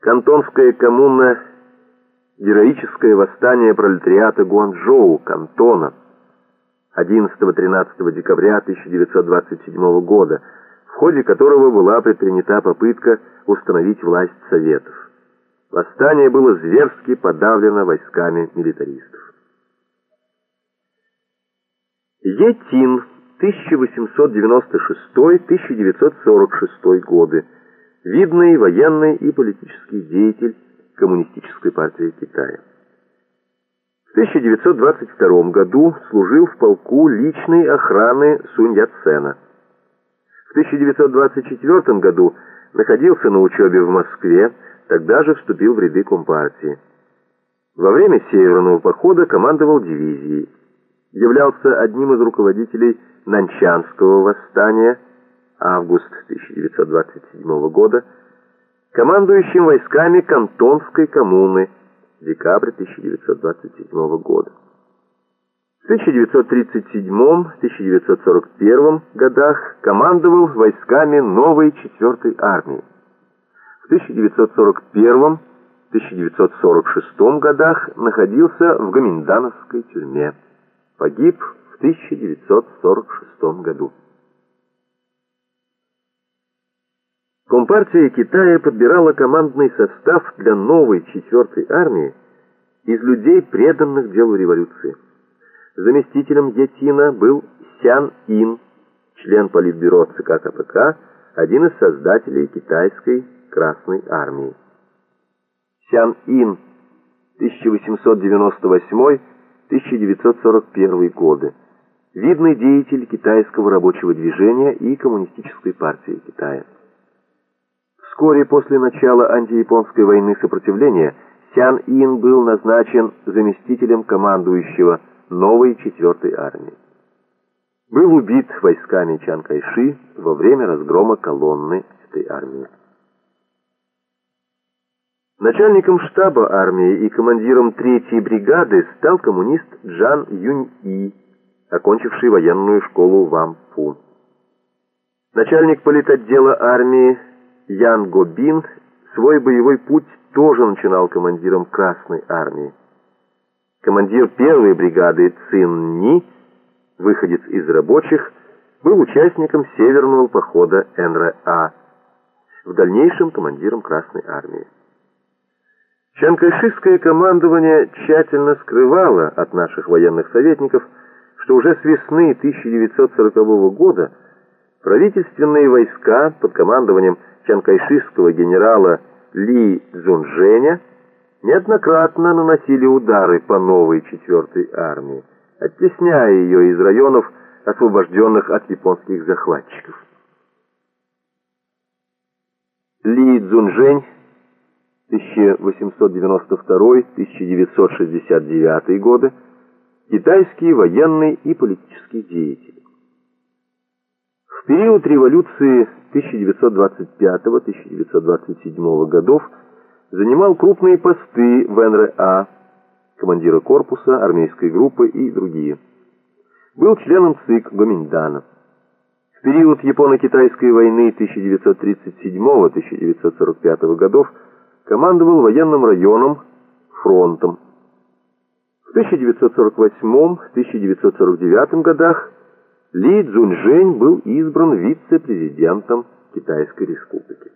Кантонская коммуна – героическое восстание пролетариата Гуанчжоу, Кантона, 11-13 декабря 1927 года, в ходе которого была предпринята попытка установить власть Советов. Восстание было зверски подавлено войсками милитаристов. Етин, 1896-1946 годы видный военный и политический деятель Коммунистической партии Китая. В 1922 году служил в полку личной охраны Сунь Яцена. В 1924 году находился на учебе в Москве, тогда же вступил в ряды Компартии. Во время Северного похода командовал дивизией. Являлся одним из руководителей Нанчанского восстания – август 1927 года, командующим войсками Кантонской коммуны, декабрь 1927 года. В 1937-1941 годах командовал войсками новой 4-й армии. В 1941-1946 годах находился в Гоминдановской тюрьме. Погиб в 1946 году. Компартия Китая подбирала командный состав для новой четвертой армии из людей, преданных делу революции. Заместителем Етина был Сян Ин, член политбюро ЦК КПК, один из создателей китайской Красной армии. Сян Ин, 1898-1941 годы. Видный деятель китайского рабочего движения и Коммунистической партии Китая. Вскоре после начала антияпонской войны сопротивления Сян Ин был назначен заместителем командующего новой 4-й армии. Был убит войсками Чан Кайши во время разгрома колонны этой армии. Начальником штаба армии и командиром 3-й бригады стал коммунист Джан Юнь-И, окончивший военную школу в Ампу. Начальник политотдела армии Ян Гобин свой боевой путь тоже начинал командиром Красной армии. Командир первой бригады Цин Ни, выходец из рабочих, был участником северного похода НРА, в дальнейшем командиром Красной армии. Чанкайшистское командование тщательно скрывало от наших военных советников, что уже с весны 1940 года правительственные войска под командованием чанкайшистского генерала Ли Цзунжэня неоднократно наносили удары по новой четвертой армии, оттесняя ее из районов, освобожденных от японских захватчиков. Ли Цзунжэнь 1892-1969 годы, китайский военный и политический деятель. Период революции 1925-1927 годов занимал крупные посты в НРА, командира корпуса, армейской группы и другие. Был членом ЦИК Гоминьдана. В период Японо-Китайской войны 1937-1945 годов командовал военным районом, фронтом. В 1948-1949 годах ли Цзуньжэнь был избран вице-президентом Китайской республики.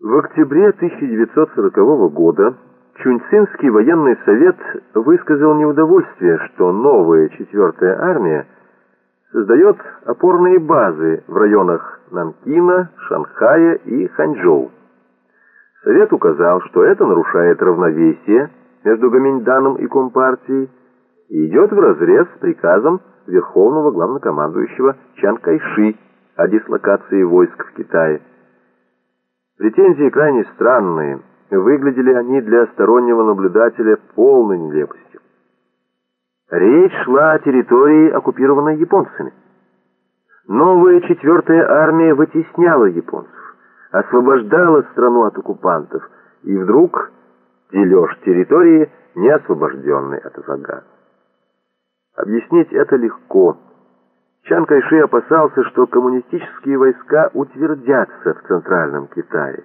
В октябре 1940 года Чуньцинский военный совет высказал неудовольствие, что новая четвертая армия создает опорные базы в районах Нанкина, Шанхая и Ханчжоу. Совет указал, что это нарушает равновесие между Гаминьданом и Компартией, идет вразрез с приказом Верховного Главнокомандующего Чан Кайши о дислокации войск в Китае. Претензии крайне странные, выглядели они для стороннего наблюдателя полной нелепостью. Речь шла о территории, оккупированной японцами. Новая четвертая армия вытесняла японцев, освобождала страну от оккупантов, и вдруг дележ территории, не освобожденной от врага. Объяснить это легко. Чан Кайши опасался, что коммунистические войска утвердятся в Центральном Китае.